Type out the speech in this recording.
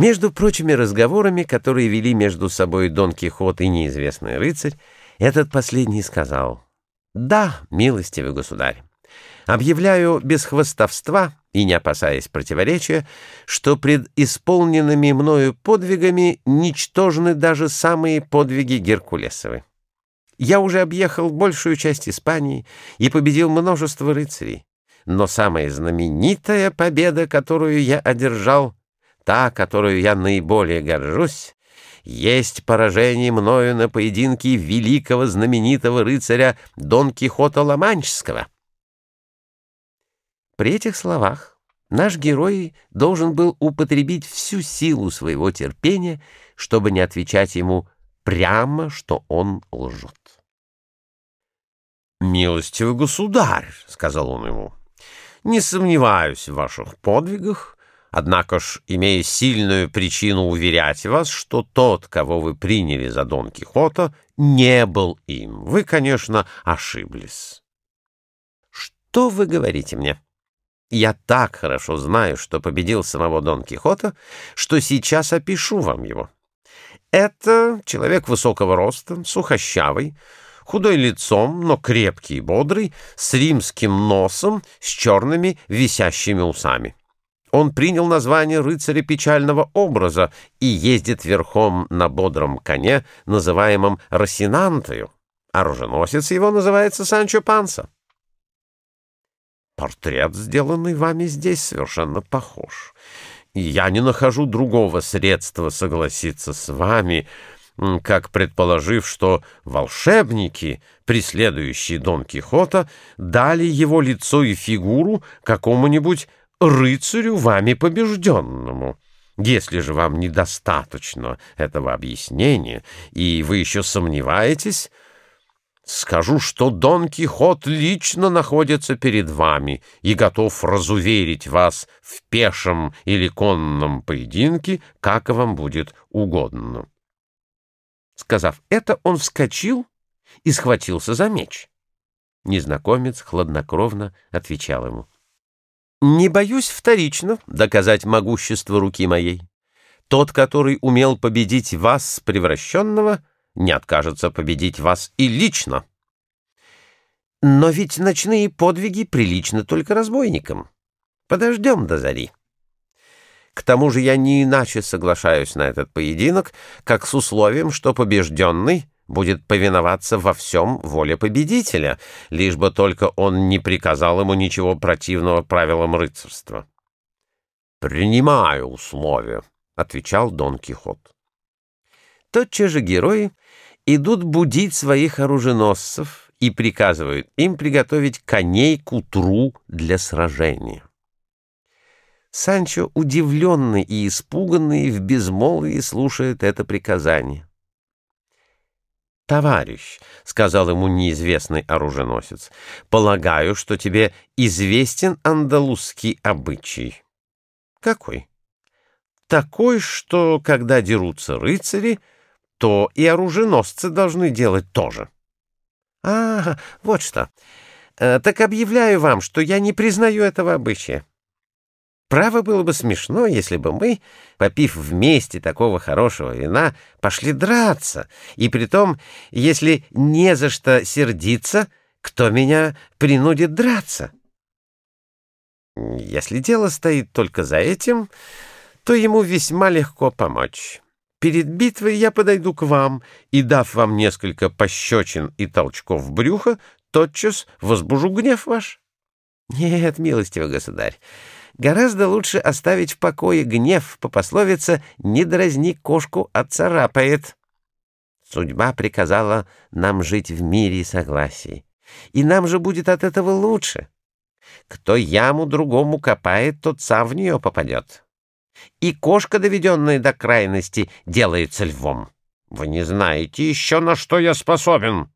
Между прочими разговорами, которые вели между собой Дон Кихот и неизвестный рыцарь, этот последний сказал, «Да, милостивый государь, объявляю без хвостовства и не опасаясь противоречия, что пред исполненными мною подвигами ничтожны даже самые подвиги Геркулесовы. Я уже объехал большую часть Испании и победил множество рыцарей, но самая знаменитая победа, которую я одержал — та, которую я наиболее горжусь, есть поражение мною на поединке великого знаменитого рыцаря Дон Кихота Ломанческого. При этих словах наш герой должен был употребить всю силу своего терпения, чтобы не отвечать ему прямо, что он лжет. «Милостивый государь», — сказал он ему, — «не сомневаюсь в ваших подвигах, Однако ж, имея сильную причину уверять вас, что тот, кого вы приняли за Дон Кихота, не был им. Вы, конечно, ошиблись. Что вы говорите мне? Я так хорошо знаю, что победил самого Дон Кихота, что сейчас опишу вам его. Это человек высокого роста, сухощавый, худой лицом, но крепкий и бодрый, с римским носом, с черными висящими усами. Он принял название рыцаря печального образа и ездит верхом на бодром коне, называемом Росинантою. Оруженосец его называется Санчо Панса. Портрет, сделанный вами здесь, совершенно похож. И я не нахожу другого средства согласиться с вами, как предположив, что волшебники, преследующие Дон Кихота, дали его лицо и фигуру какому-нибудь рыцарю вами побежденному. Если же вам недостаточно этого объяснения, и вы еще сомневаетесь, скажу, что Дон Кихот лично находится перед вами и готов разуверить вас в пешем или конном поединке, как вам будет угодно. Сказав это, он вскочил и схватился за меч. Незнакомец хладнокровно отвечал ему — не боюсь вторично доказать могущество руки моей. Тот, который умел победить вас, превращенного, не откажется победить вас и лично. Но ведь ночные подвиги приличны только разбойникам. Подождем до зари. К тому же я не иначе соглашаюсь на этот поединок, как с условием, что побежденный будет повиноваться во всем воле победителя, лишь бы только он не приказал ему ничего противного правилам рыцарства. «Принимаю условия», — отвечал Дон Кихот. Тотчас же герои идут будить своих оруженосцев и приказывают им приготовить коней к утру для сражения. Санчо, удивленный и испуганный, в безмолвии слушает это приказание. «Товарищ», — сказал ему неизвестный оруженосец, — «полагаю, что тебе известен андалузский обычай». «Какой?» «Такой, что, когда дерутся рыцари, то и оруженосцы должны делать то же». «А, вот что. Э, так объявляю вам, что я не признаю этого обычая». Право было бы смешно, если бы мы, попив вместе такого хорошего вина, пошли драться, и притом, если не за что сердиться, кто меня принудит драться? Если дело стоит только за этим, то ему весьма легко помочь. Перед битвой я подойду к вам и, дав вам несколько пощечин и толчков в брюхо, тотчас возбужу гнев ваш. Нет, милостивый государь, Гораздо лучше оставить в покое гнев по пословице «не дразни кошку, а царапает». Судьба приказала нам жить в мире и согласии, и нам же будет от этого лучше. Кто яму другому копает, тот сам в нее попадет. И кошка, доведенная до крайности, делается львом. Вы не знаете еще, на что я способен.